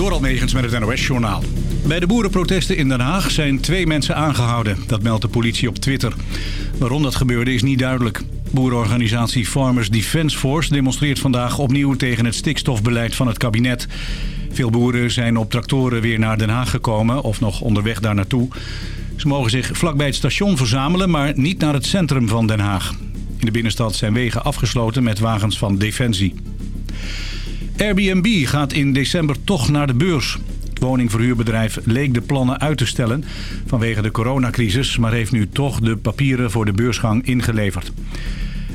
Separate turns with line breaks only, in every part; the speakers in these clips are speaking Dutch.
Door Almegens met het NOS-journaal. Bij de boerenprotesten in Den Haag zijn twee mensen aangehouden. Dat meldt de politie op Twitter. Waarom dat gebeurde is niet duidelijk. Boerenorganisatie Farmers Defence Force demonstreert vandaag opnieuw tegen het stikstofbeleid van het kabinet. Veel boeren zijn op tractoren weer naar Den Haag gekomen of nog onderweg daar naartoe. Ze mogen zich vlakbij het station verzamelen, maar niet naar het centrum van Den Haag. In de binnenstad zijn wegen afgesloten met wagens van Defensie. Airbnb gaat in december toch naar de beurs. Het woningverhuurbedrijf leek de plannen uit te stellen vanwege de coronacrisis... maar heeft nu toch de papieren voor de beursgang ingeleverd.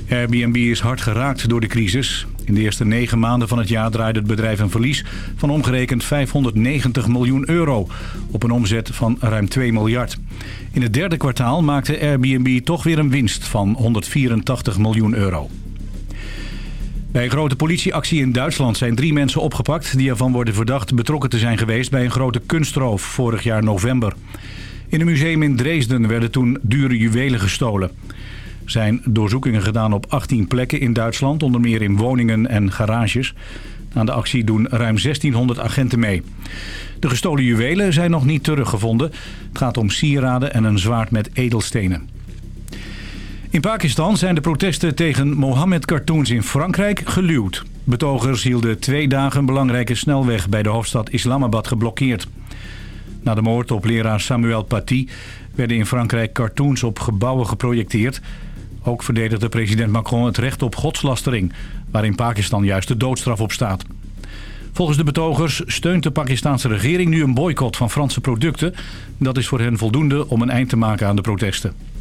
Airbnb is hard geraakt door de crisis. In de eerste negen maanden van het jaar draaide het bedrijf een verlies van omgerekend 590 miljoen euro op een omzet van ruim 2 miljard. In het derde kwartaal maakte Airbnb toch weer een winst van 184 miljoen euro. Bij een grote politieactie in Duitsland zijn drie mensen opgepakt... die ervan worden verdacht betrokken te zijn geweest bij een grote kunstroof vorig jaar november. In een museum in Dresden werden toen dure juwelen gestolen. Zijn doorzoekingen gedaan op 18 plekken in Duitsland, onder meer in woningen en garages. Aan de actie doen ruim 1600 agenten mee. De gestolen juwelen zijn nog niet teruggevonden. Het gaat om sieraden en een zwaard met edelstenen. In Pakistan zijn de protesten tegen Mohammed-cartoons in Frankrijk geluwd. Betogers hielden twee dagen een belangrijke snelweg bij de hoofdstad Islamabad geblokkeerd. Na de moord op leraar Samuel Paty werden in Frankrijk cartoons op gebouwen geprojecteerd. Ook verdedigde president Macron het recht op godslastering, waar in Pakistan juist de doodstraf op staat. Volgens de betogers steunt de Pakistanse regering nu een boycott van Franse producten. Dat is voor hen voldoende om een eind te maken aan de protesten.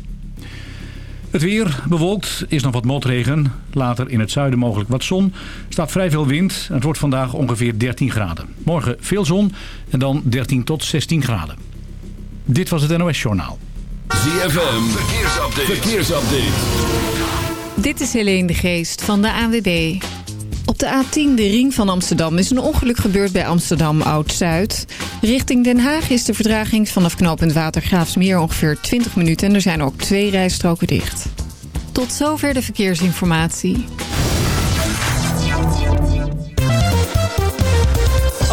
Het weer bewolkt, is nog wat motregen. Later in het zuiden mogelijk wat zon. staat vrij veel wind. Het wordt vandaag ongeveer 13 graden. Morgen veel zon en dan 13 tot 16 graden. Dit was het NOS Journaal.
ZFM, verkeersupdate. verkeersupdate.
Dit is Helene de Geest van de ANWB. Op de A10, de ring van Amsterdam, is een ongeluk gebeurd bij Amsterdam Oud-Zuid. Richting Den Haag is de verdraging vanaf knooppunt Watergraafsmeer ongeveer 20 minuten... en er zijn ook twee rijstroken dicht. Tot zover de verkeersinformatie.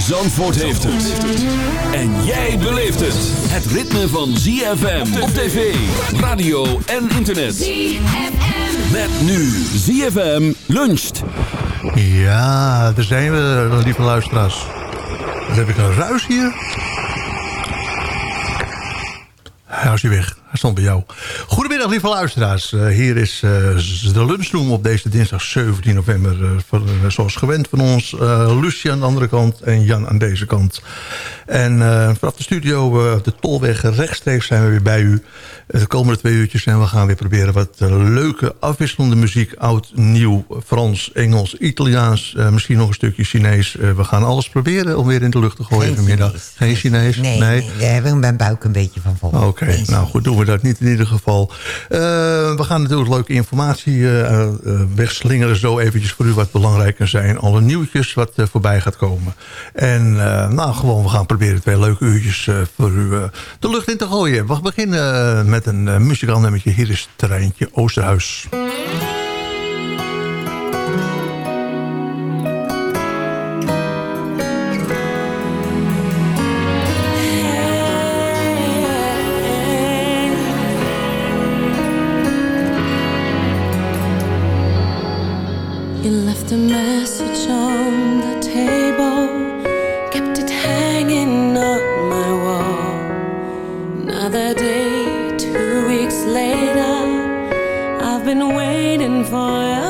Zandvoort heeft het. En jij beleeft het. Het ritme van ZFM op tv, radio en internet. ZFM. Met nu ZFM luncht.
Ja, daar zijn we, lieve luisteraars. Heb ik een ruis hier? Hij is weg. Stond bij jou. Goedemiddag, lieve luisteraars. Uh, hier is uh, de lunchroom op deze dinsdag 17 november. Uh, voor, zoals gewend van ons. Lucie aan de andere kant en Jan aan deze kant. En vanaf de studio, de Tolweg rechtstreeks zijn we weer bij u. De komende twee uurtjes en we gaan weer proberen wat leuke afwisselende muziek. Oud, nieuw, Frans, Engels, Italiaans, misschien nog een stukje Chinees. we gaan alles proberen om weer in de lucht te gooien vanmiddag. Geen Chinees?
Nee, nee. nee, daar heb ik mijn buik een beetje van vol.
Oké, nou goed, doen we dat niet in ieder geval. Uh, we gaan natuurlijk leuke informatie uh, wegslingeren. Zo eventjes voor u wat belangrijker zijn. Alle nieuwtjes wat voorbij gaat komen. En nou, gewoon, we gaan proberen twee leuke uurtjes voor u de lucht in te gooien. We beginnen met een muzikaal nummertje. Hier is het terreintje Oosterhuis.
You message on the table Kept it hanging on my wall. Another day, two weeks later I've been waiting for you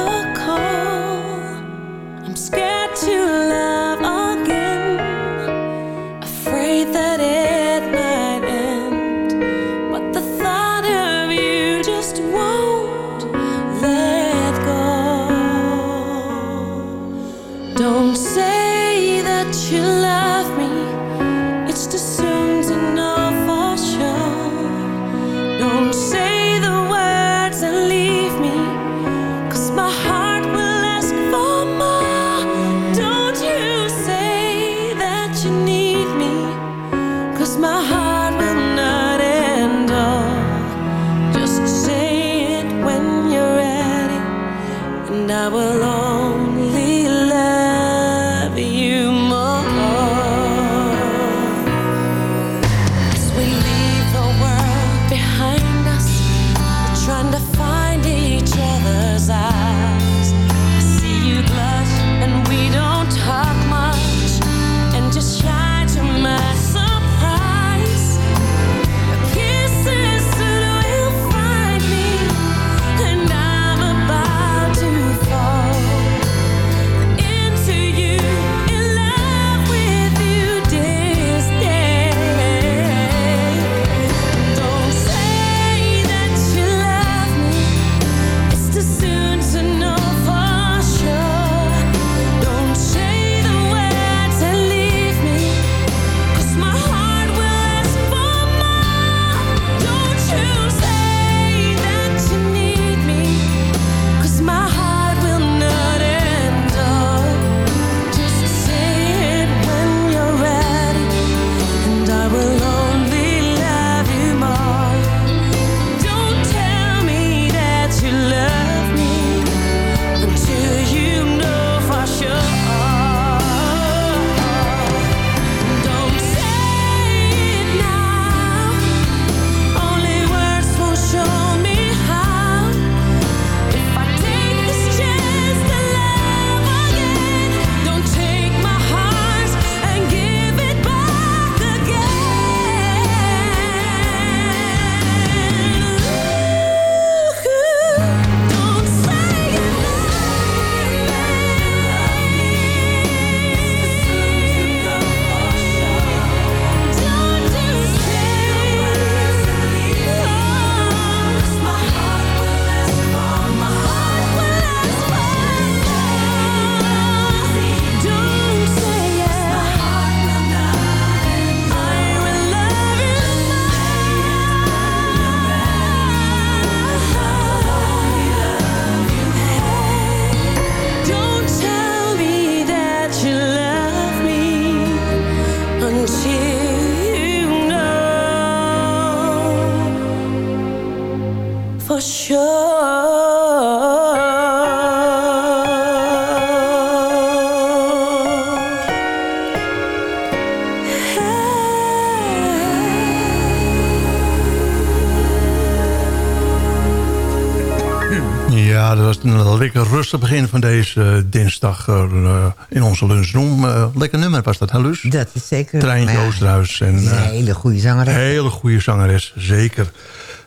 rustig begin van deze eh, dinsdag eh, in onze lunchroom. Eh, lekker nummer was dat, hè Luus?
Dat is zeker.
Treintje
maar ja,
Oosterhuis. En,
een
eh,
hele goede zangeres.
Hele goede zangeres, zeker.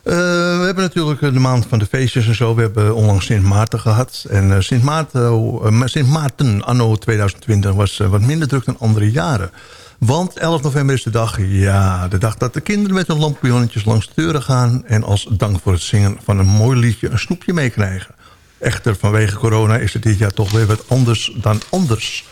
Eh, we hebben natuurlijk eh, de maand van de feestjes en zo. We hebben onlangs Sint Maarten gehad. En eh, Sint, Maarten, eh, Sint Maarten anno 2020 was eh, wat minder druk dan andere jaren. Want 11 november is de dag, ja, de dag dat de kinderen met hun lampionnetjes langs de deuren gaan... en als dank voor het zingen van een mooi liedje een snoepje meekrijgen. Echter, vanwege corona is het dit jaar toch weer wat anders dan anders.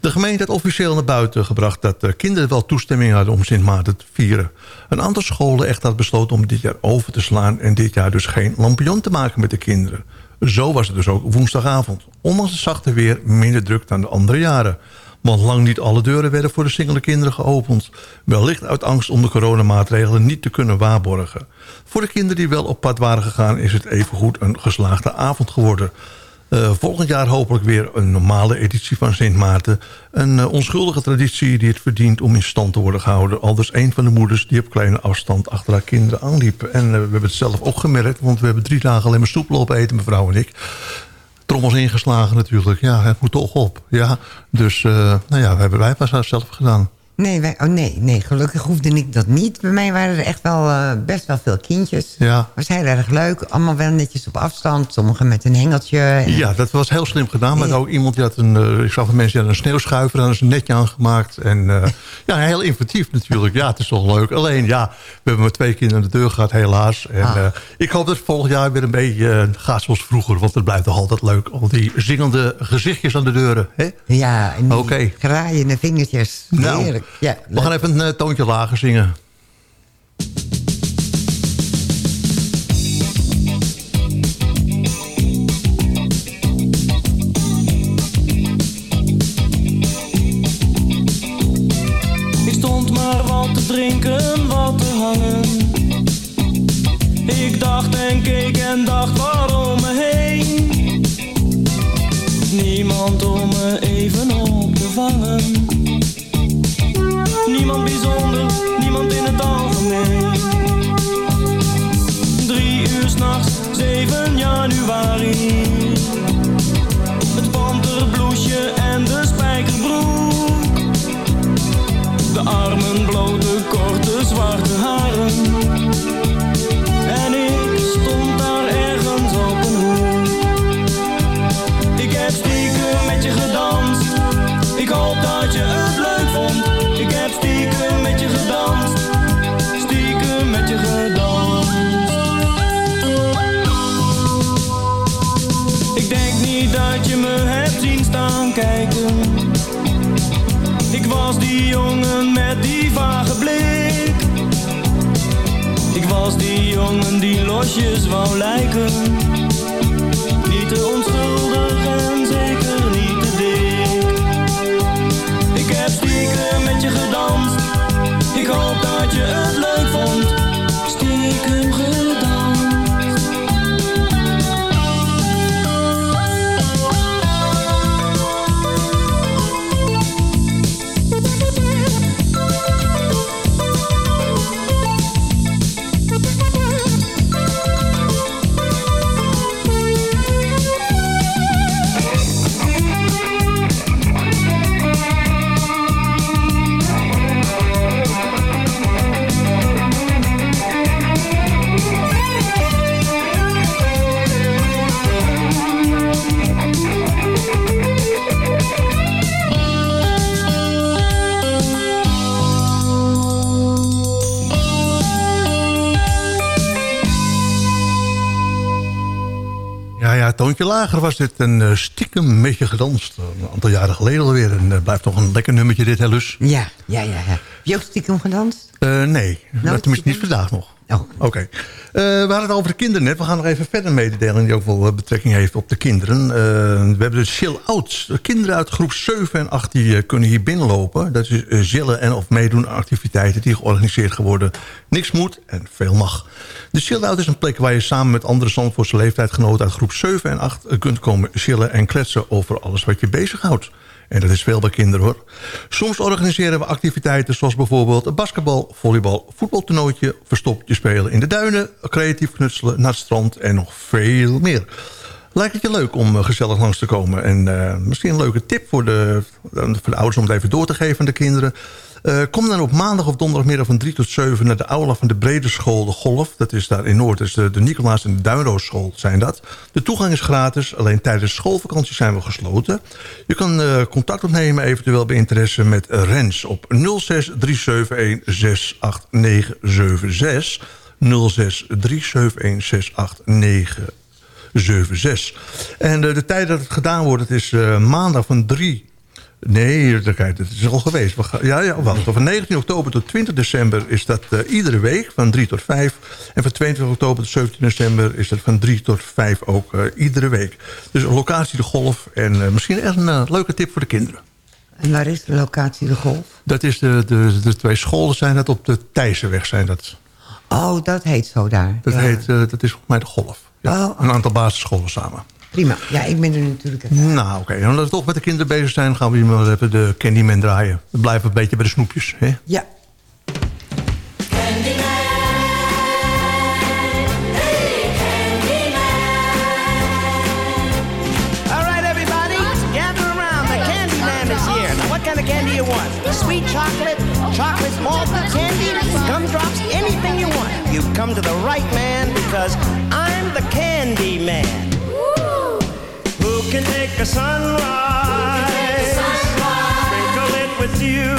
De gemeente had officieel naar buiten gebracht dat de kinderen wel toestemming hadden om Sint Maarten te vieren. Een aantal scholen echt had besloten om dit jaar over te slaan en dit jaar dus geen lampion te maken met de kinderen. Zo was het dus ook woensdagavond. Ondanks het zachte weer minder druk dan de andere jaren. Want lang niet alle deuren werden voor de singele kinderen geopend. Wellicht uit angst om de coronamaatregelen niet te kunnen waarborgen. Voor de kinderen die wel op pad waren gegaan is het evengoed een geslaagde avond geworden. Eh, volgend jaar hopelijk weer een normale editie van Sint Maarten. Een eh, onschuldige traditie die het verdient om in stand te worden gehouden. Al dus een van de moeders die op kleine afstand achter haar kinderen aanliep. En eh, we hebben het zelf ook gemerkt, want we hebben drie dagen alleen maar soep lopen eten, mevrouw en ik. Trommels ingeslagen natuurlijk. Ja, het moet toch op. Ja, dus uh, nou ja, we hebben wij pas zelf gedaan.
Nee, wij, oh nee, nee, gelukkig hoefde ik dat niet. Bij mij waren er echt wel eh, best wel veel kindjes.
Ja.
was heel erg leuk. Allemaal wel netjes op afstand. Sommigen met een hengeltje.
Ja, dat was heel slim gedaan. Maar
Ja.
ook iemand die had een... eh, ik zag van mensen die hadden een sneeuwschuiver. Daar ze een netje aangemaakt. En eh, ja, heel inventief natuurlijk. Ja, het is toch leuk. Alleen, ja, we hebben maar twee kinderen aan de deur gehad, helaas. En
Ah.
ik hoop dat het volgend jaar weer een beetje gaat zoals vroeger. Want het blijft toch altijd leuk. Al die zingende gezichtjes aan de deuren. Hè?
Ja, en die
Oké.
graaiende vingertjes.
Nou,
Heerlijk. Ja,
We gaan even een eh, toontje lager zingen.
Ik stond maar wat te drinken, wat te hangen. Ik dacht en keek en dacht waarom me heen. Niemand om me even op te vangen. S'nachts, 7 januari. Het panterbloesje en de jongen die losjes wou lijken. Niet te onschuldig en zeker niet te dik. Ik heb stiekem met je gedanst. Ik hoop dat je
toontje lager was dit. Een eh, stiekem beetje gedanst. Een aantal jaren geleden alweer. En uh, blijft toch een lekker nummertje dit, hè, Lus?
Ja, ja, ja. ja. Heb je ook stiekem gedanst?
Nee, nou, tenminste niet vandaag nog.
Oh.
Oké. Uh, we hadden het over de kinderen net. We gaan nog even verder mededelen die ook wel betrekking heeft op de kinderen. Uh, we hebben de Chill Out. De kinderen uit groep 7 en 8 die, kunnen hier binnenlopen. Dat is chillen en of meedoen aan activiteiten die georganiseerd worden. Niks moet en veel mag. De Chill Out is een plek waar je samen met andere Zandvoortse leeftijdgenoten uit groep 7 en 8 kunt komen chillen en kletsen over alles wat je bezighoudt. En dat is veel bij kinderen hoor. Soms organiseren we activiteiten zoals bijvoorbeeld basketbal, volleybal, voetbaltoernooitje, verstoppertje spelen in de duinen, creatief knutselen naar het strand en nog veel meer. Lijkt het je leuk om uh, gezellig langs te komen? En uh, misschien een leuke tip voor de, voor de ouders om het even door te geven aan de kinderen. Uh, kom dan op maandag of donderdagmiddag van 3 tot 7 naar de aula van de Brede School De Golf. Dat is daar in Noord. Dus de, de Nicolaas en de Duinroos school zijn dat. De toegang is gratis. Alleen tijdens schoolvakantie zijn we gesloten. Je kan uh, contact opnemen eventueel bij interesse met Rens op 06 371 68976. 06 371 68976. En uh, de tijd dat het gedaan wordt, het is maandag van 3 Nee, kijk, het is al geweest. We gaan, ja, ja, wacht. Van 19 oktober tot 20 december is dat uh, iedere week van 3 tot 5. En van 22 oktober tot 17 december is dat van 3 tot 5 ook uh, iedere week. Dus locatie de golf en uh, misschien echt een leuke tip voor de kinderen.
En waar is de locatie de golf?
Dat is de, de, de twee scholen zijn dat op de Thijssenweg zijn dat.
Oh, dat heet zo daar.
Dat, ja. heet, dat is volgens mij de golf. Ja,
oh,
een aantal basisscholen samen.
Prima. Ja, ik ben er natuurlijk even.
Nou, oké. Okay. Omdat we toch met de kinderen bezig zijn... gaan we hier maar even de Candyman draaien. We blijven een beetje bij de snoepjes, hè?
Ja.
All right, everybody, gather around. The Candyman is here. Now, what kind of candy you want? Sweet chocolate, chocolates, malts, candy, gumdrops, anything you want. You've come to the right man because I'm the candy man. Can take a sunrise? Sprinkle it with dew.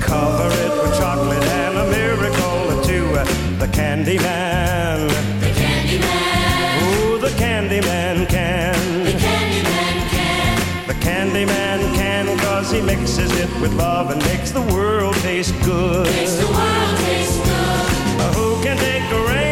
Cover it with chocolate and a miracle or two. The candy man. The candy man. Ooh, the candy man can. The candy man can. The candy man can cause he mixes it with love and makes the world taste good. Makes the world taste good. Who can take a rainbow?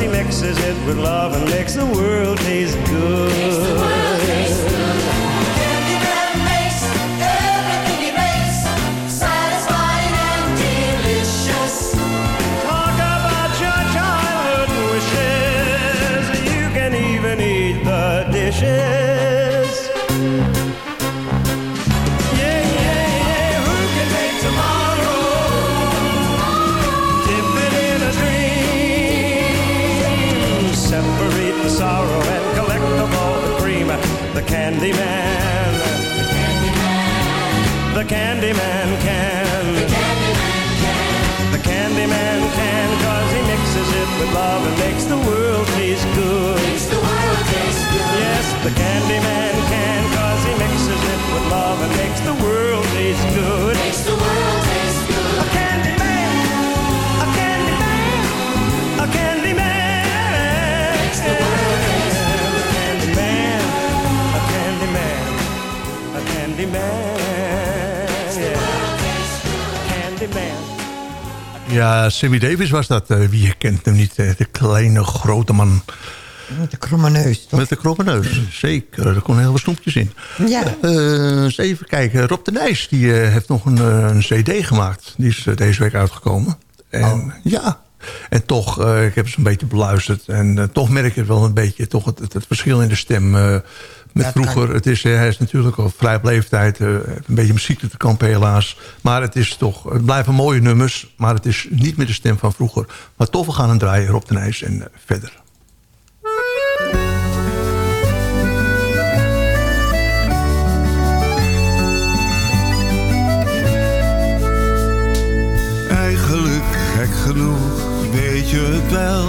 Can cause he mixes it with love and makes the world taste good.
Sammy Davis was dat. Eh, wie kent hem niet? eh, De kleine, grote man.
Met de kromme neus, toch?
Met de kromme neus, zeker. Er kon heel veel snoepjes in.
Ja.
Eh, eens even kijken. Rob de Nijs die, heeft nog een, een cd gemaakt. Die is deze week uitgekomen. En
Oh.
ja, en toch, ik heb ze een beetje beluisterd. En toch merk je wel een beetje toch het, het, het verschil in de stem. Met
Ja,
vroeger,
kan-
het is, eh, hij is natuurlijk al vrij op leeftijd. eh, een beetje muziek te kampen helaas. Maar het, is toch, het blijven mooie nummers. Maar het is niet meer de stem van vroeger. Maar toch, we gaan hem draaien, Rob de Nijs. En eh, verder.
Eigenlijk gek genoeg, weet je het wel.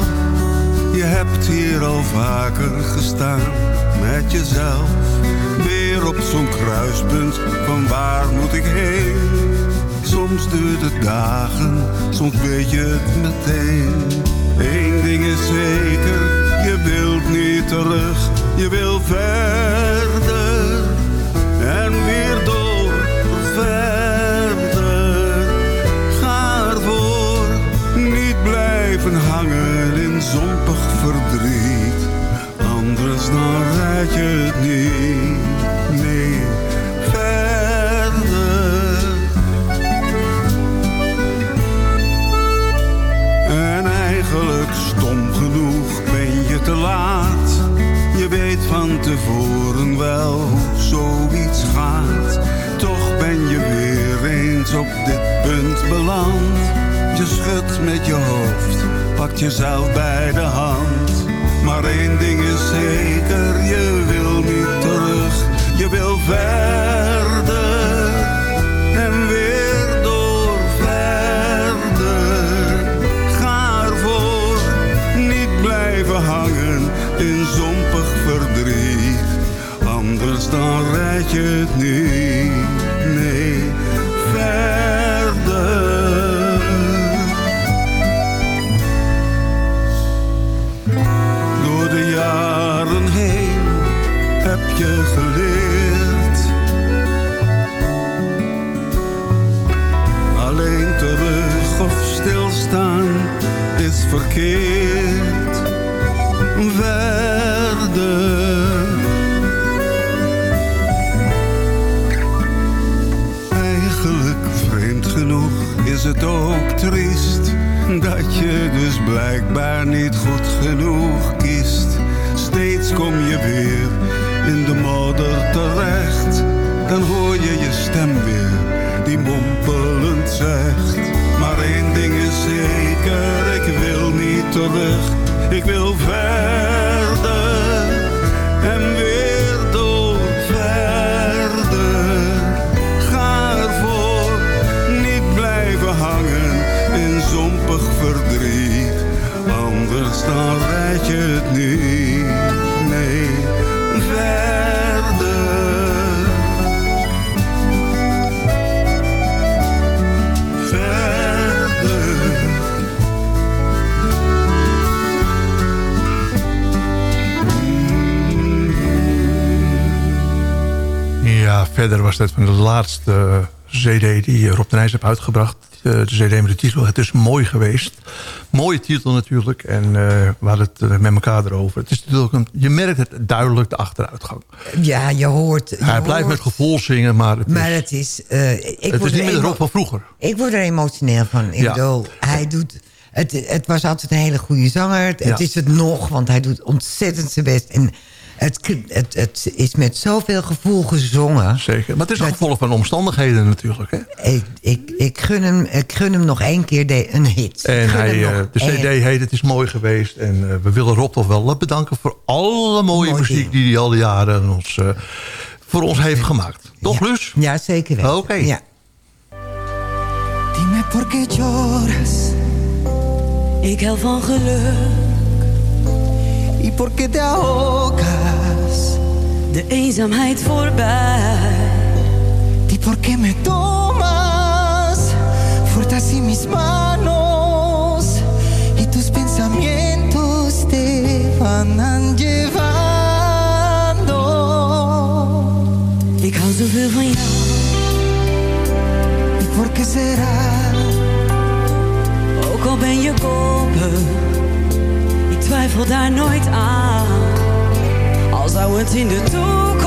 Je hebt hier al vaker gestaan met jezelf. Weer op zo'n kruispunt, van waar moet ik heen? Soms duurt het dagen, soms weet je het meteen. Eén ding is zeker, je wilt niet terug, je wil verder. Red je het niet. Nee, verder. En eigenlijk stom genoeg ben je te laat. Je weet van tevoren wel zoiets gaat. Toch ben je weer eens op dit punt beland. Je schudt met je hoofd, pakt jezelf bij de hand. Maar één ding is zeker, je wil niet terug. Je wil verder en weer door verder. Ga ervoor, niet blijven hangen in zompig verdriet. Anders dan red je het niet. verkeerd. Eigenlijk vreemd genoeg is het ook triest dat je dus blijkbaar niet goed genoeg kiest. Steeds kom je weer in de modder terecht, dan hoor je je stem weer die mompelend zegt. Maar één ding is zeker, ik wil terug. Ik wil verder en weer door verder. Ga ervoor, niet blijven hangen in zompig verdriet. Anders dan red je het niet, verder
was dat van de laatste eh, cd die Rob de Nijs heeft uitgebracht. Eh, de cd met de titel Het is mooi geweest. Mooie titel natuurlijk. En eh, we hadden het eh, met elkaar erover. Het is natuurlijk een, je merkt het duidelijk de achteruitgang.
Ja, je hoort... Je
Hij blijft met gevoel zingen, maar het
Maar
is,
het is... eh, ik
het
word
is niet meer de Rob van vroeger.
Ik word er emotioneel van. Ik
Ja.
bedoel, hij doet... Het, het was altijd een hele goede zanger. Het,
Ja.
het is het nog, want hij doet ontzettend zijn best. En het, het, het is met zoveel gevoel gezongen.
Zeker. Maar het is een gevolg van omstandigheden natuurlijk. Hè?
Ik, ik, ik, gun hem, ik gun hem nog één keer de, een hit.
En hij, eh, de
één-
cd heet Het is mooi geweest. En eh, we willen Rob toch wel bedanken voor alle mooie
Mooi
muziek... die hij al die jaren ons, eh, voor ons heeft gemaakt. Toch,
Ja.
Luus?
Ja, zeker weten.
Oké.
Ja.
Dime por qué lloras.
Ik hou van geluk.
¿Y por qué te ahogas?
De eenzaamheid voorbij.
¿Y por qué me tomas fuertes en mis manos? Y tus pensamientos te van llevando.
Ik hou zoveel van jou.
¿Y por qué será?
Ook al ben. Twijfel daar nooit aan. Al zou het in de toekomst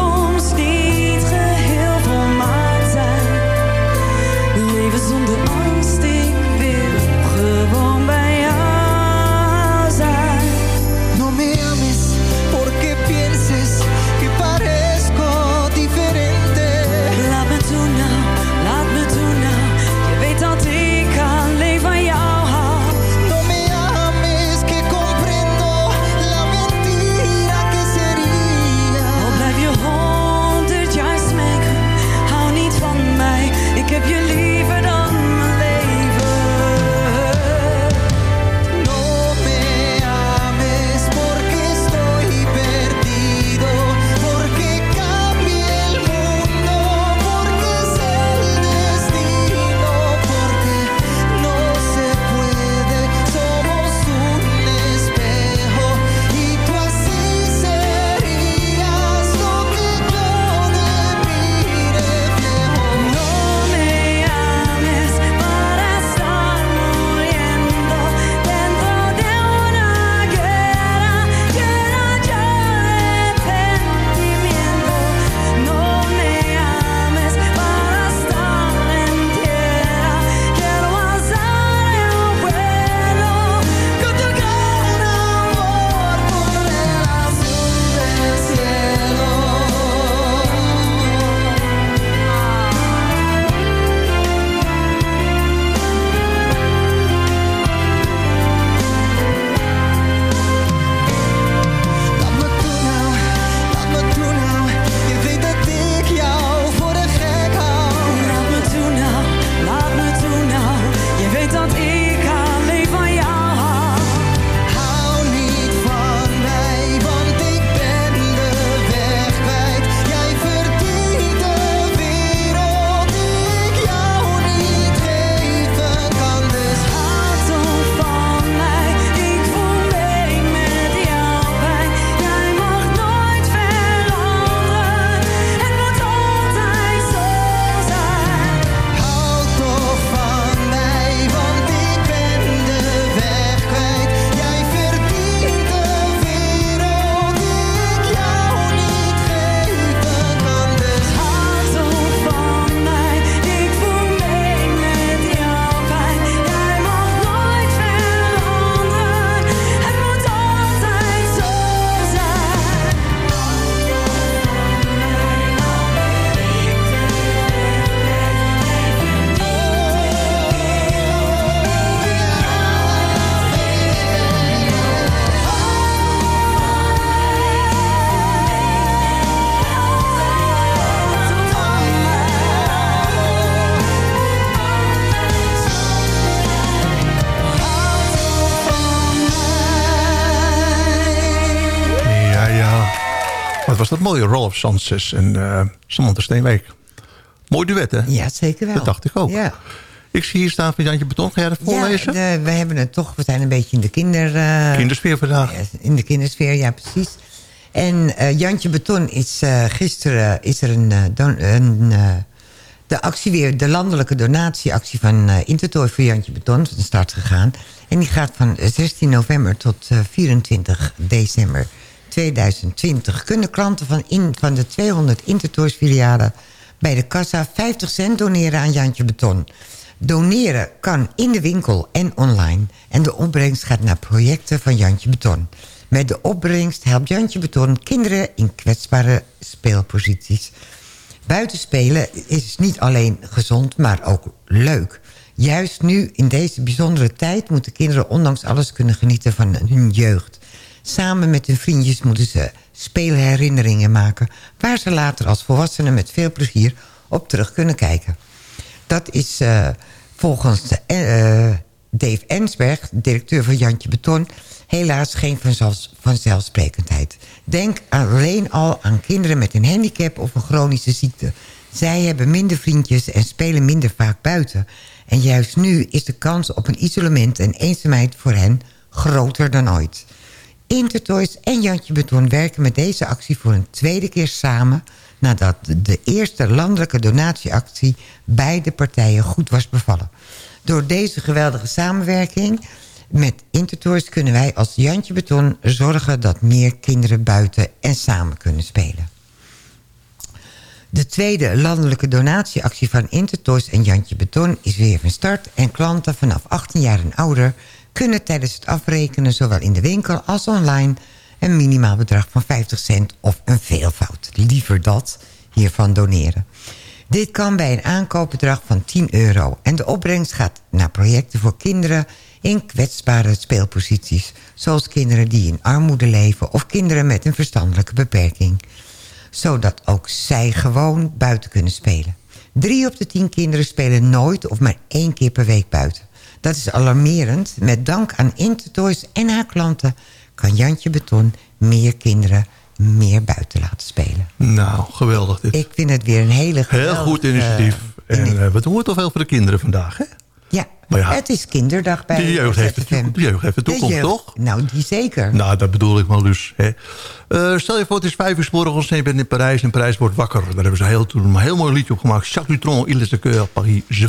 dat
mooie? Rolf Sanchez en eh Samantha Steenwijk. Mooi duet, hè?
Ja, zeker wel.
Dat dacht ik ook.
Ja.
Ik zie hier staan van Jantje Beton. Ga jij dat voorlezen?
Ja, we hebben het toch, we zijn een beetje in de kinder... eh,
Kindersfeer vandaag.
In de kindersfeer, ja precies. En eh, Jantje Beton is gisteren is er een, don- een de actie weer, de landelijke donatieactie van Intertoy voor Jantje Beton van start gegaan. En die gaat van 16 november tot eh, 24 december 2020. Kunnen klanten van, in, van de 200 Intertoys filialen bij de kassa 50 cent doneren aan Jantje Beton. Doneren kan in de winkel en online. En de opbrengst gaat naar projecten van Jantje Beton. Met de opbrengst helpt Jantje Beton kinderen in kwetsbare speelposities. Buitenspelen is niet alleen gezond, maar ook leuk. Juist nu, in deze bijzondere tijd... moeten kinderen ondanks alles kunnen genieten van hun jeugd. Samen met hun vriendjes moeten ze speelherinneringen maken... waar ze later als volwassenen met veel plezier op terug kunnen kijken. Dat is eh, volgens eh, Dave Ensberg, directeur van Jantje Beton... helaas geen vanzelfs- vanzelfsprekendheid. Denk alleen al aan kinderen met een handicap of een chronische ziekte. Zij hebben minder vriendjes en spelen minder vaak buiten. En juist nu is de kans op een isolement en eenzaamheid voor hen groter dan ooit. Intertoys en Jantje Beton werken met deze actie voor een tweede keer samen... nadat de eerste landelijke donatieactie beide partijen goed was bevallen. Door deze geweldige samenwerking met Intertoys kunnen wij als Jantje Beton zorgen... dat meer kinderen buiten en samen kunnen spelen. De tweede landelijke donatieactie van Intertoys en Jantje Beton is weer van start... en klanten vanaf 18 jaar en ouder kunnen tijdens het afrekenen... zowel in de winkel als online een minimaal bedrag van 50 cent of een veelvoud. Liever dat hiervan doneren. Dit kan bij een aankoopbedrag van 10 euro. En de opbrengst gaat naar projecten voor kinderen in kwetsbare speelposities. Zoals kinderen die in armoede leven of kinderen met een verstandelijke beperking zodat ook zij gewoon buiten kunnen spelen. Drie op de tien kinderen spelen nooit of maar één keer per week buiten. Dat is alarmerend. Met dank aan Intertoys en haar klanten... kan Jantje Beton meer kinderen meer buiten laten spelen.
Nou, geweldig dit.
Ik vind het weer een hele
Heel
geweldige,
goed initiatief. en eh, we doen het toch veel voor de kinderen vandaag, hè?
Ja, het is kinderdag bij
de jeugd heeft de,
ZFM.
de jeugd heeft de toekomst, toch?
Nou, die zeker.
Nou, dat bedoel ik maar dus. Hè. Eh, stel je voor, het is vijf uur morgens en je bent in Parijs en Parijs wordt wakker. Daar hebben ze heel, toen een heel mooi liedje op gemaakt. Jacques Dutronc, Il est de cœur, Paris, je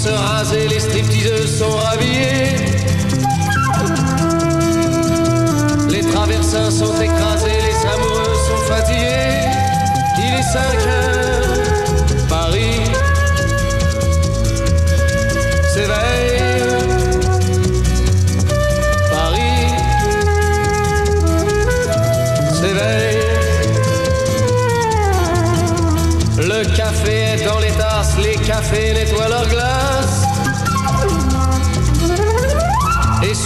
Se raser, les stripteaseuses sont rhabillées. Les traversins sont écrasés, les amoureux sont fatigués. Il est 5 heures, Paris s'éveille. Paris s'éveille. Le café est dans les tasses, les cafés nettoient leurs glaces.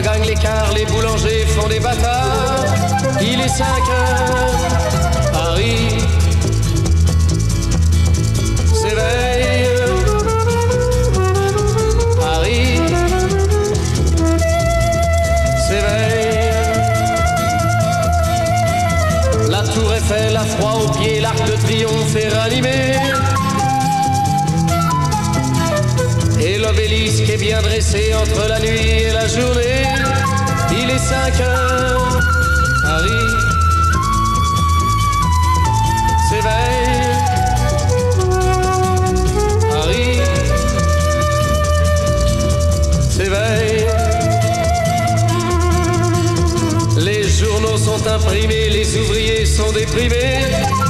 Night regagne l'écart, les boulangers font des bâtards. Il est 5 heures, Paris s'éveille. Paris s'éveille. La tour Eiffel a froid aux pieds, l'arc de triomphe est ranimé. Est bien dressé entre la nuit et la journée. Il est 5 heures, Paris réveille. Paris s'éveille. Les journaux sont imprimés, les ouvriers sont déprimés.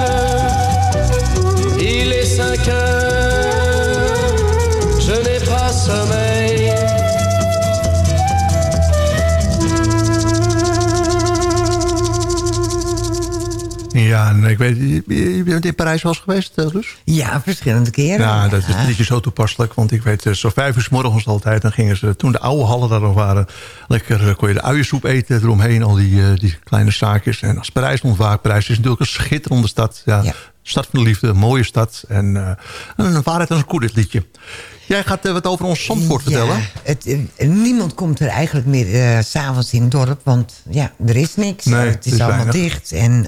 Ja, en ik weet, je, bent in Parijs wel eens geweest, Luus?
Ja, verschillende keren.
Ja, dat is niet zo toepasselijk. Want ik weet, eh, zo vijf uur 's morgens altijd... dan gingen ze, toen de oude hallen daar nog waren... lekker eh, kon je de uiensoep eten eromheen. Al die, die kleine zaakjes. En als Parijs ontwaakt... Parijs is natuurlijk een schitterende stad. Ja, Stad van de liefde, een mooie stad. En een waarheid als een koe, dit liedje. Jij gaat wat over ons Zandvoort vertellen.
Het, niemand komt er eigenlijk meer s s'avonds in het dorp. Want ja, er is niks.
Nee,
het
het
is allemaal
weinig.
dicht. En,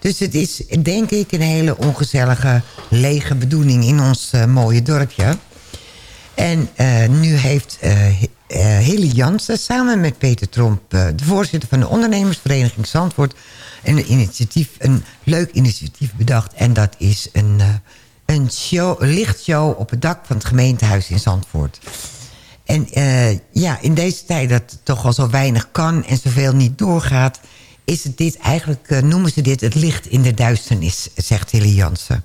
dus het is denk ik een hele ongezellige, lege bedoeling in ons eh, mooie dorpje. En eh, nu heeft Hilly Jansen samen met Peter Tromp... de voorzitter van de ondernemersvereniging Zandvoort... een, initiatief, een leuk initiatief bedacht. En dat is een, een, show, een lichtshow op het dak van het gemeentehuis in Zandvoort. En ja, in deze tijd dat toch al zo weinig kan en zoveel niet doorgaat... is dit eigenlijk, eh, noemen ze dit het licht in de duisternis, zegt Hilly Jansen.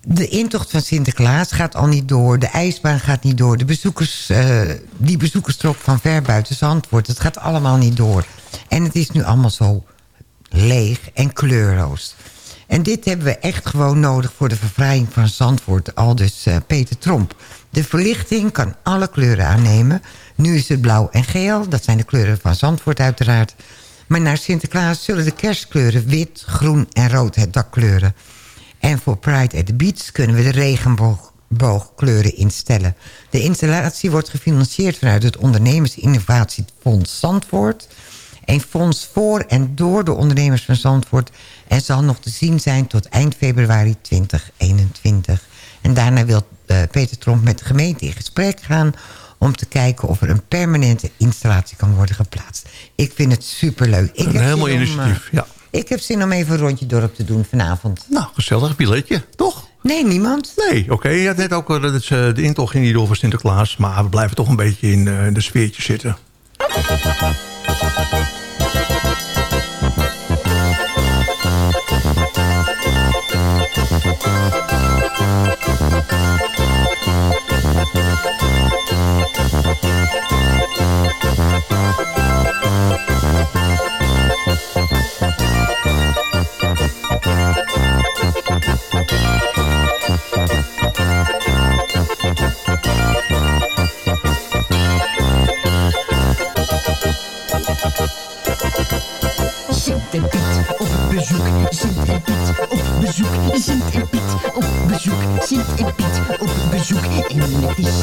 De intocht van Sinterklaas gaat al niet door. De ijsbaan gaat niet door. De bezoekers, eh, die van ver buiten Zandvoort. Het gaat allemaal niet door. En het is nu allemaal zo leeg en kleurloos. En dit hebben we echt gewoon nodig voor de verfraaiing van Zandvoort. Al dus eh, Peter Tromp. De verlichting kan alle kleuren aannemen. Nu is het blauw en geel. Dat zijn de kleuren van Zandvoort uiteraard. Maar naar Sinterklaas zullen de kerstkleuren wit, groen en rood het dak kleuren. En voor Pride at the Beach kunnen we de regenboogkleuren instellen. De installatie wordt gefinancierd vanuit het Ondernemersinnovatiefonds Zandvoort. Een fonds voor en door de ondernemers van Zandvoort... en zal nog te zien zijn tot eind februari 2021. En daarna wil eh, Peter Tromp met de gemeente in gesprek gaan... om te kijken of er een permanente installatie kan worden geplaatst. Ik vind het superleuk. Ik
Een
om,
initiatief,
eh,
ja.
Ik heb zin om even een rondje dorp te doen vanavond.
Nou, gezellig billetje, toch?
Nee, niemand.
Nee, oké. Je had net ook eh, dat het, eh, de intocht ging niet door voor Sinterklaas. Maar we blijven toch een beetje in de sfeertje zitten.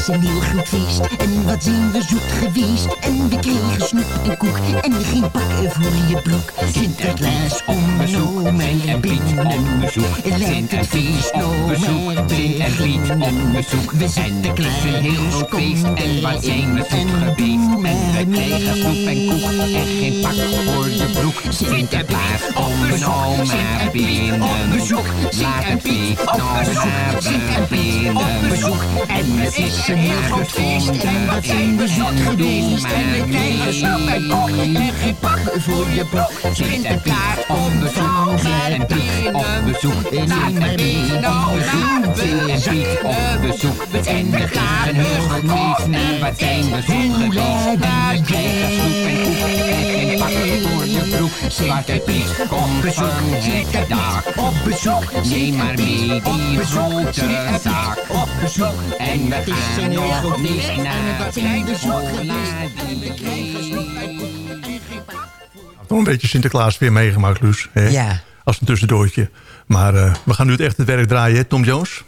Een heel groot feest, en wat zijn we zoet geweest. En we kregen snoep en koek, en geen pakken voor je broek. Sinterklaas om bezoek. Lijkt het feest nou maar
Sint en Piet op bezoek.
We zijn
is een heel groot feest en wat zijn we zoet geweest. En we kregen snoep en koek en geen pak voor je broek. Sinterklaas, kom nou maar binnen. Laat het feest nou maar binnen. En het is een heel groot feest en wat zijn we zoet geweest. En we kregen snoep en koek en geen pak voor je broek. Sinterklaas, op bezoek, en Piet op bezoek. Laat het feest nou maar binnen. op bezoek. En we heel groot feest en wat zijn we geweest. We kregen snoep en koek en geen pak voor je broek. Zwarte Piet, kom vandaag dag op bezoek. Neem maar mee die grote zaak op bezoek. En we gaan nog niet naar de
Toch een beetje Sinterklaas weer meegemaakt, Luus. Hè?
Ja
als een tussendoortje. Maar uh, we gaan nu het echt het werk draaien, hè, Tom Jones.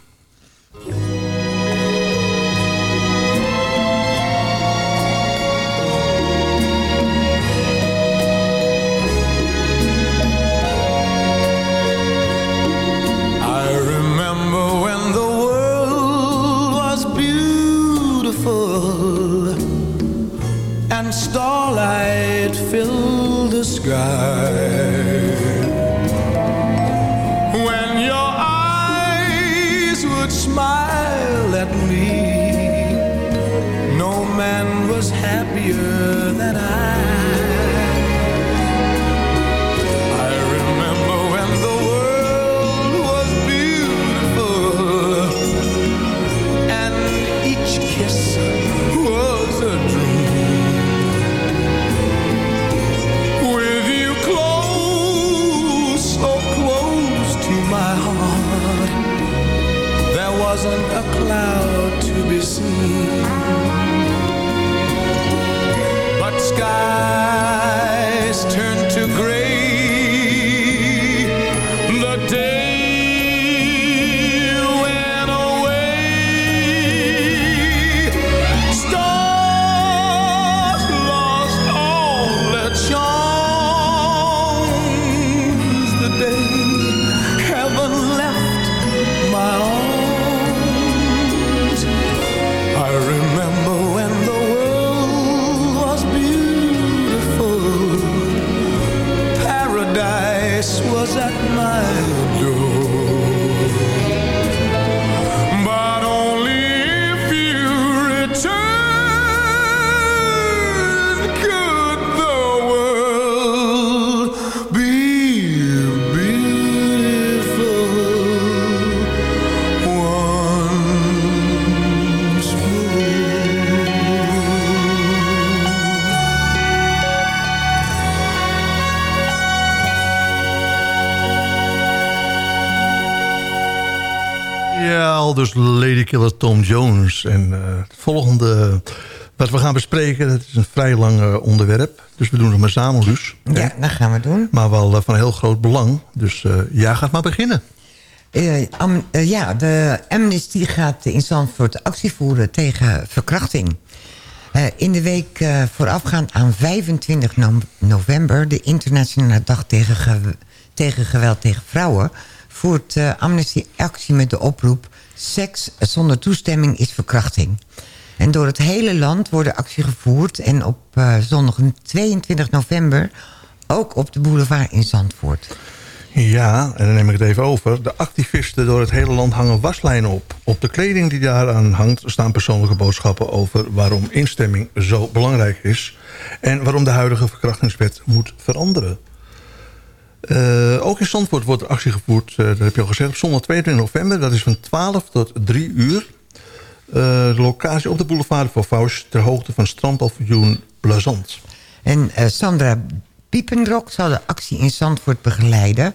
and starlight filled the sky. At me, no man was happier than. I
dark sky. Ladykiller Tom Jones. En eh, het volgende wat we gaan bespreken, dat is een vrij lang eh, onderwerp. Dus we doen het maar samen, dus.
Ja, dat gaan we doen.
Maar wel eh, van heel groot belang. Dus ja, gaat maar beginnen.
Am- ja, de Amnesty gaat in Zandvoort actie voeren tegen verkrachting. In de week voorafgaand aan 25 no- november... de Internationale Dag tegen, tegen Geweld tegen Vrouwen... voert eh, Amnesty actie met de oproep... seks zonder toestemming is verkrachting. En door het hele land wordt actie gevoerd... en op eh, zondag 22 november ook op de boulevard in Zandvoort.
Ja, en dan neem ik het even over. De activisten door het hele land hangen waslijnen op. Op de kleding die daaraan hangt staan persoonlijke boodschappen over... waarom instemming zo belangrijk is... en waarom de huidige verkrachtingswet moet veranderen. Eh, ook in Zandvoort wordt er actie gevoerd, eh, dat heb je al gezegd... op zondag 22 november, dat is van 12 tot 3 uur. Eh, de locatie op de boulevard voor Faust... ter hoogte van strandpaviljoen Plazant.
En Sandra Piependrok zal de actie in Zandvoort begeleiden.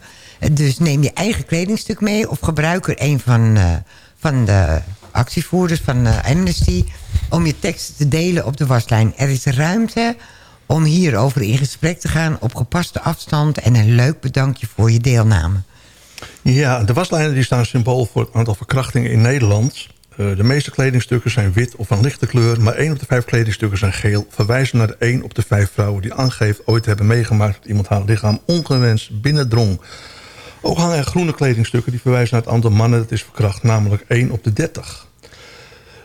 Dus neem je eigen kledingstuk mee... of gebruik er een van, van de actievoerders van Amnesty... om je teksten te delen op de waslijn. Er is ruimte om hierover in gesprek te gaan... op gepaste afstand en een leuk bedankje voor je deelname.
Ja, de waslijnen die staan symbool voor het aantal verkrachtingen in Nederland. Eh, de meeste kledingstukken zijn wit of van lichte kleur... maar 1 op de 5 kledingstukken zijn geel... verwijzen naar de 1 op de 5 vrouwen die aangeeft ooit hebben meegemaakt... dat iemand haar lichaam ongewenst binnendrong. Ook hangen er groene kledingstukken die verwijzen naar het aantal mannen... dat is verkracht, namelijk 1 op de 30.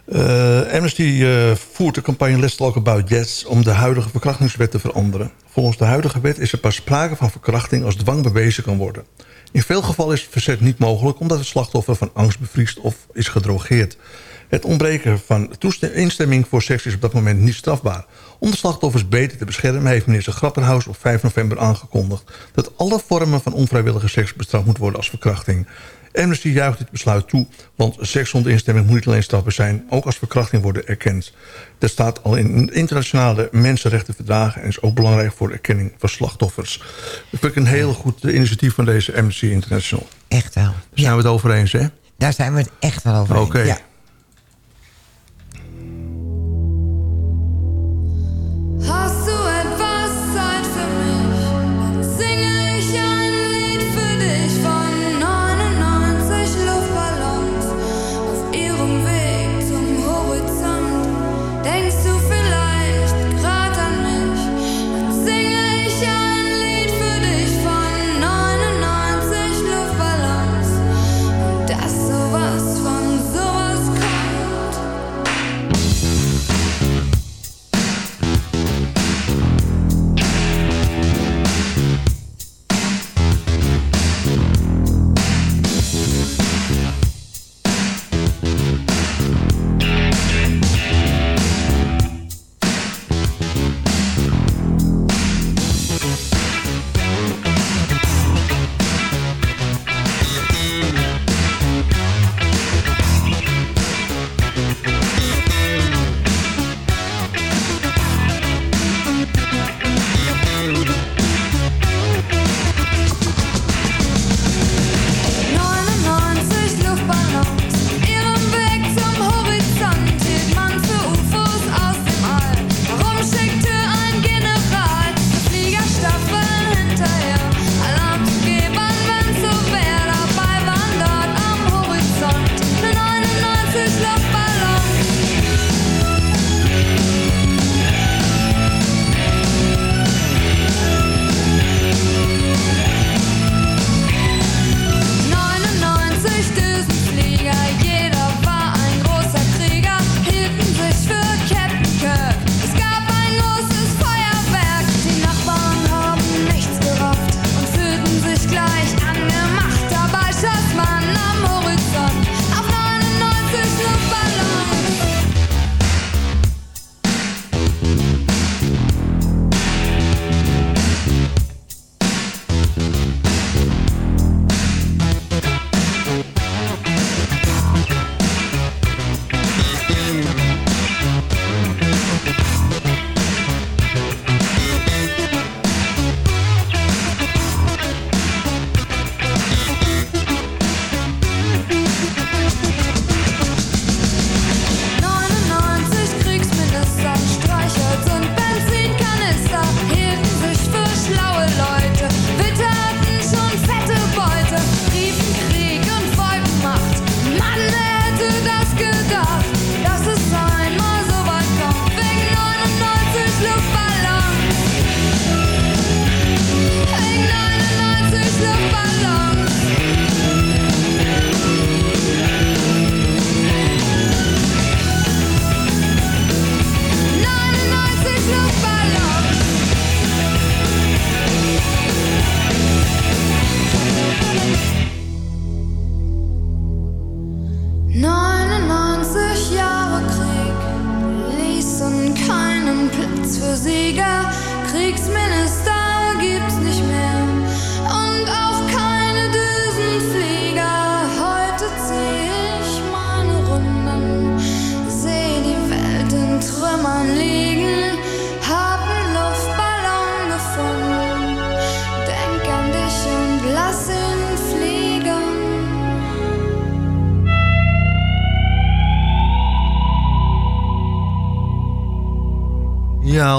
Eh, Amnesty eh, voert de campagne Let's Talk About Yes... om de huidige verkrachtingswet te veranderen. Volgens de huidige wet is er pas sprake van verkrachting... als dwang bewezen kan worden. In veel gevallen is verzet niet mogelijk... omdat het slachtoffer van angst bevriest of is gedrogeerd. Het ontbreken van instemming voor seks is op dat moment niet strafbaar. Om de slachtoffers beter te beschermen... heeft minister Grapperhaus op 5 november aangekondigd... dat alle vormen van onvrijwillige seks bestraft moet worden als verkrachting. Amnesty juicht dit besluit toe, want seks zonder instemming moet niet alleen strafbaar zijn, ook als verkrachting worden erkend. Dat staat al in internationale mensenrechtenverdragen en is ook belangrijk voor de erkenning van slachtoffers. Dat vind ik een heel goed initiatief van deze Amnesty International.
Echt wel.
Daar zijn we het over eens, hè?
Daar zijn we het echt wel over eens.
Oké.
Ja.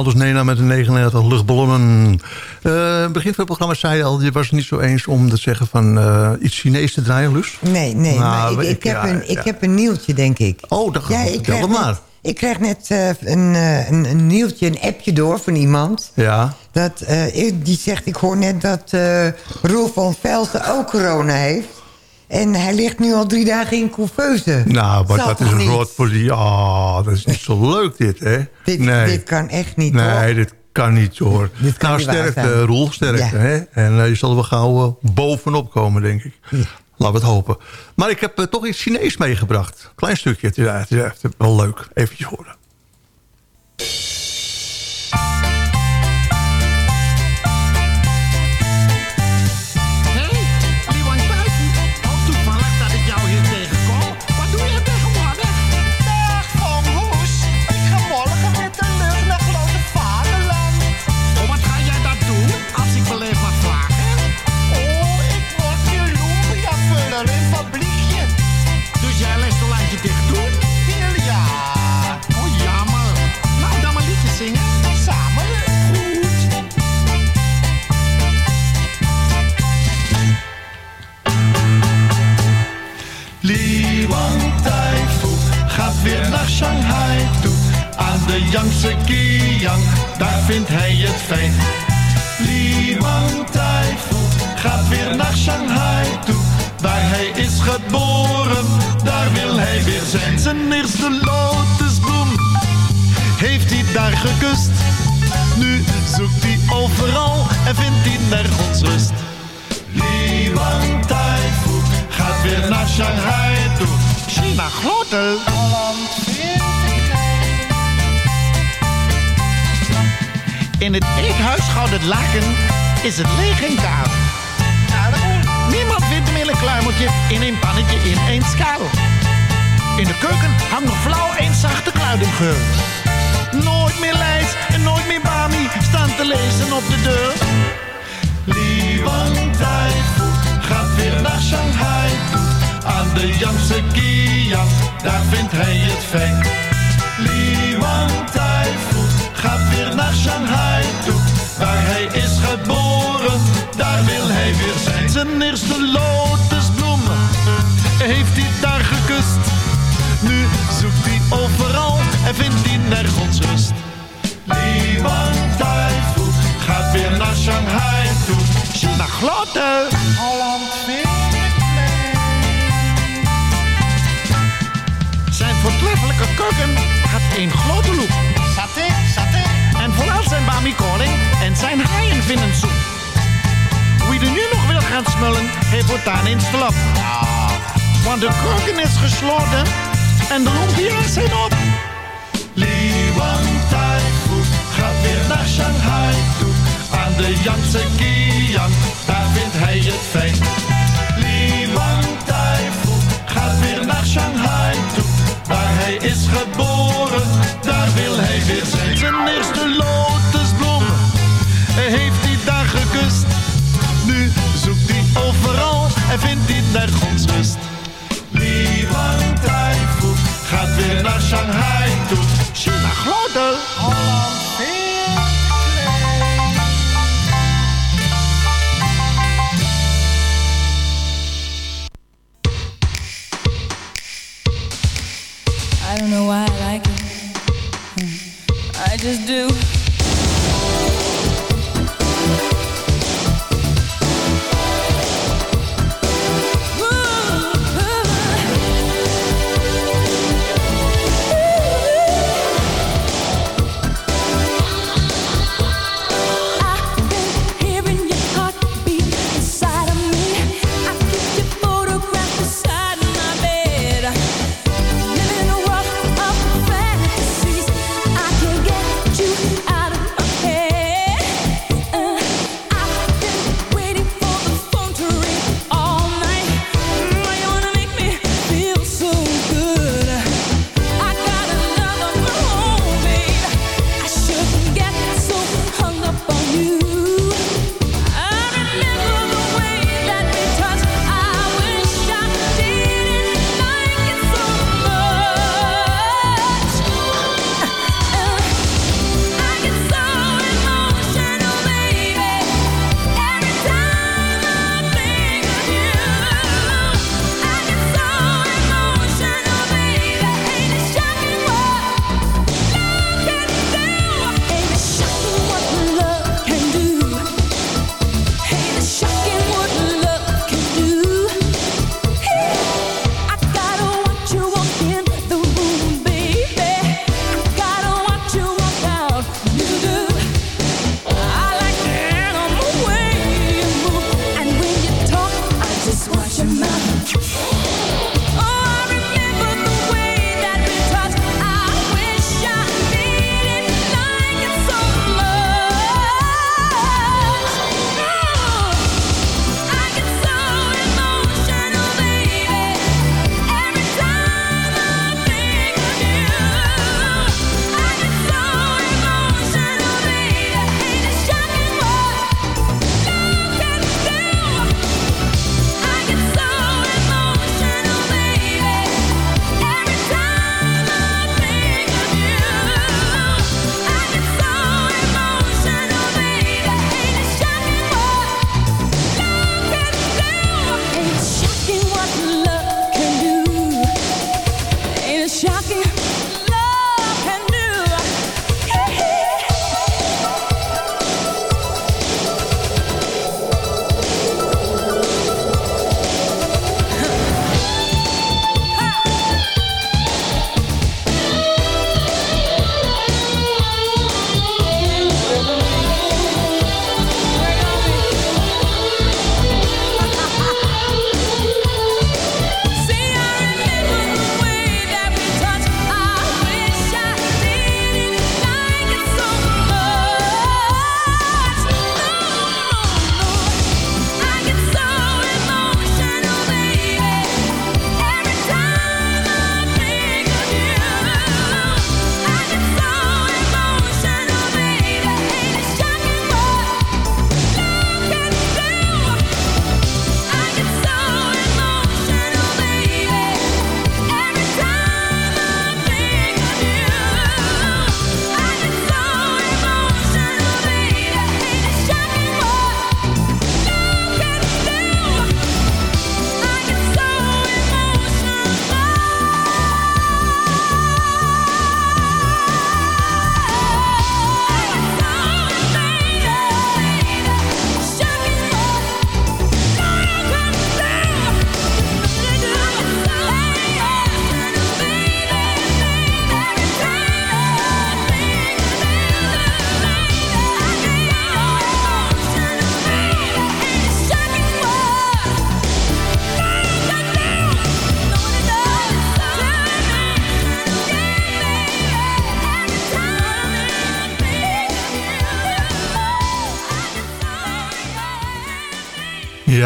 Dus Nena met de 39 luchtballonnen. Eh, begin van het programma zei je al... je was het niet zo eens om te zeggen van eh, iets Chinees te draaien, Lus?
Nee, nee,
Nou,
maar ik, ik, heb,
ja,
een, ik
ja.
heb een nieuwtje, denk ik.
Oh, dat
ja, ik krijg
maar.
net, ik krijg net een, eh, een, een nieuwtje, een appje door van iemand.
Ja.
Dat, eh, die zegt, ik hoor net dat Roel van Velsen ook corona heeft. En hij ligt nu al drie dagen in couveuse.
Nou, maar
Zal
dat is een voor die... Ah, dat is niet zo leuk dit, hè?
Dit,
nee.
dit kan echt niet,
Nee,
hoor.
dit kan niet, hoor.
kan
nou, sterkte. Roel, sterkte,
Ja.
hè? En eh, je zal wel gauw eh, bovenop komen, denk ik. Laten we het hopen. Maar ik heb eh, toch iets Chinees meegebracht. Klein stukje, het is, het is echt wel leuk. Even horen.
Vindt hij het fijn. Li Wang Taifu gaat weer naar Shanghai toe. Waar hij is geboren, daar wil hij weer zijn. Zijn eerste lotusbloem heeft hij daar gekust. Nu zoekt hij overal en vindt hij nergens rust. Li Wang Taifu gaat weer naar Shanghai toe. China grote. In het eethuis Gouden Laken is het leeg en kaal. Niemand vindt meer een kluimeltje in een pannetje in één schaal. In de keuken hangt nog flauw een zachte kluidengeur. Nooit meer lijst en nooit meer bami staan te lezen op de deur. Li Wang Taifu gaat weer naar Shanghai. Aan de Yangtze Kiang, daar vindt hij het fijn. Li Wang Taifu gaat weer naar Shanghai toe. Waar hij is geboren, daar wil hij weer zijn. Zijn eerste lotusbloem heeft hij daar gekust. Nu zoekt hij overal en vindt hij nergens rust. Wang Taifu gaat weer naar Shanghai toe. China grote. Holland Zijn voortreffelijke keuken had één grote loop. Saté, saté. En zijn haaien vinden soep. Wie er nu nog wil gaan smullen, heeft voortaan te lap. Want de keuken is gesloten en de lumpia's zijn op. Li Wang Taifu gaat weer naar Shanghai toe. Aan de Yangtze Kiang, daar vindt hij het fijn. En vindt hij nergens rust. Li Wang Taifu gaat weer naar Shanghai toe. China grote. Holland
I don't know why I like it. I just do.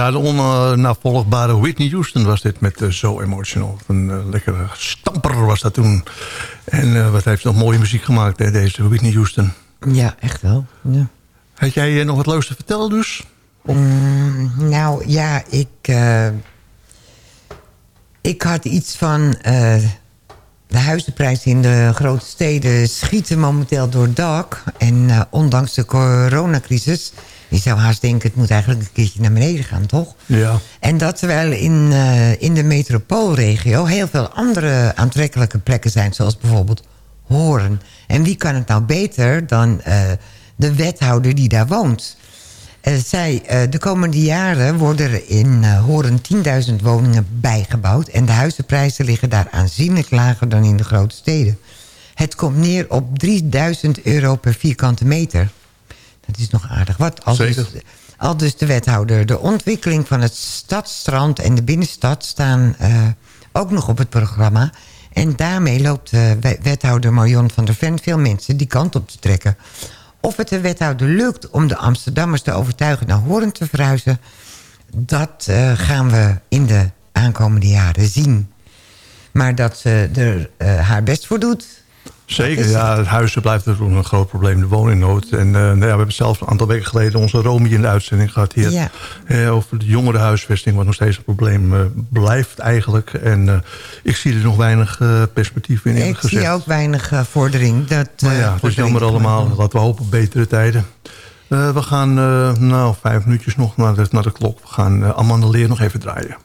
Ja, de onnavolgbare Whitney Houston was dit met uh, So Emotional. Een uh, lekkere stamper was dat toen. En uh, wat heeft nog mooie muziek gemaakt, hè, deze Whitney Houston.
Ja, echt wel. Ja.
Had jij nog wat leuks te vertellen dus?
Mm, nou ja, ik, ik had iets van... de huizenprijzen in de grote steden schieten momenteel door het dak. En ondanks de coronacrisis je zou haast denken, het moet eigenlijk een keertje naar beneden gaan, toch?
Ja.
En dat terwijl in, uh, in de metropoolregio heel veel andere aantrekkelijke plekken zijn... zoals bijvoorbeeld Horen. En wie kan het nou beter dan uh, de wethouder die daar woont? Uh, zij, de komende jaren worden er in Horen 10.000 woningen bijgebouwd... en de huizenprijzen liggen daar aanzienlijk lager dan in de grote steden. Het komt neer op 3000 euro per vierkante meter... Dat is nog aardig. Wat al dus, al dus de wethouder. De ontwikkeling van het stadstrand en de binnenstad staan uh, ook nog op het programma. En daarmee loopt uh, wethouder Marion van der Ven veel mensen die kant op te trekken. Of het de wethouder lukt om de Amsterdammers te overtuigen naar Hoorn te verhuizen... dat uh, gaan we in de aankomende jaren zien. Maar dat ze er haar best voor doet,
Zeker, ja. Het huizen blijft natuurlijk een groot probleem, de woningnood. En uh, nou ja, we hebben zelf een aantal weken geleden onze Romy in de uitzending gehad hier.
Ja.
Uh, over de jongerenhuisvesting, wat nog steeds een probleem uh, blijft eigenlijk. En ik zie er nog weinig perspectief in.
Ik zie ook weinig vordering. Dat,
maar ja, het is jammer allemaal. Laten we hopen op betere tijden. we gaan, nou, vijf minuutjes nog naar de, naar de klok. We gaan Amanda Leer nog even draaien.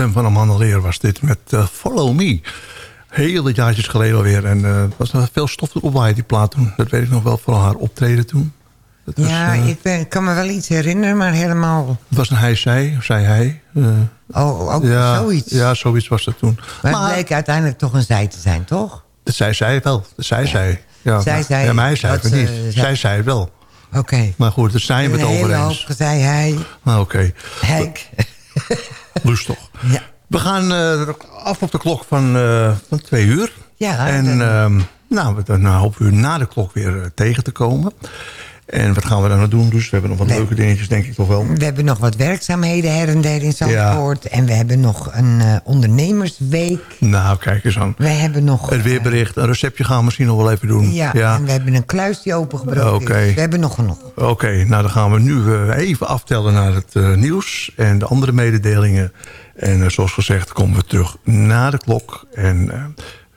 Stem van Amanda Leer was dit met eh, Follow Me. Heel wat jaartjes geleden alweer. En het was nog veel stof opwaaien die plaat toen. Dat weet ik nog wel, vooral haar optreden toen. Dat was,
Ja,
eh,
ik ben- kan me wel iets herinneren, maar helemaal...
het was een hij-zij, of zij-hij. eh,
Oh, ook
ja,
zoiets.
Ja, zoiets was dat toen.
Maar, het bleek uiteindelijk toch een zij te zijn, toch?
Dat zij zei wel. Dat zij zei. Ja,
Zij zei
Ja, maar hij zei
dat
het niet.
zij-
Zij zei het wel.
Oké.
Maar goed, daar zijn we het
Een
over eens.
zei hij.
Oké.
Hek.
Lust toch.
Ja.
We gaan eh, af op de klok van, eh, van twee uur.
Ja,
En
dan-
ehm, nou, we dan hopen we na de klok weer eh, tegen te komen. En wat gaan we dan nog doen? Dus we hebben nog wat leuke dingetjes, denk ik toch wel.
We hebben nog wat werkzaamheden her en der in Zandvoort. En we hebben nog een ondernemersweek.
Nou, kijk eens aan.
We hebben nog...
Het weerbericht, een receptje gaan we misschien nog wel even doen.
Ja, en we hebben een kluis die opengebroken is. We hebben nog genoeg.
Oké, nou dan gaan we nu even aftellen naar het nieuws en de andere mededelingen. En eh, zoals gezegd komen we terug na de klok. En eh,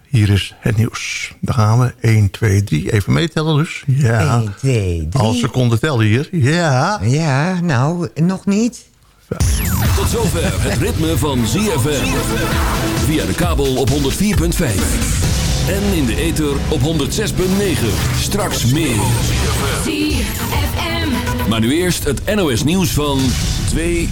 hier is het nieuws. Dan gaan we 1, 2, 3. Even meetellen dus. Ja.
1, 2, 3.
Als seconde tellen hier. Ja.
Ja, nou, nog niet.
Tot zover het ritme van ZFM. Via de kabel op 104.5. En in de ether op 106.9. Straks meer.
ZFM.
Maar nu eerst het NOS nieuws van 2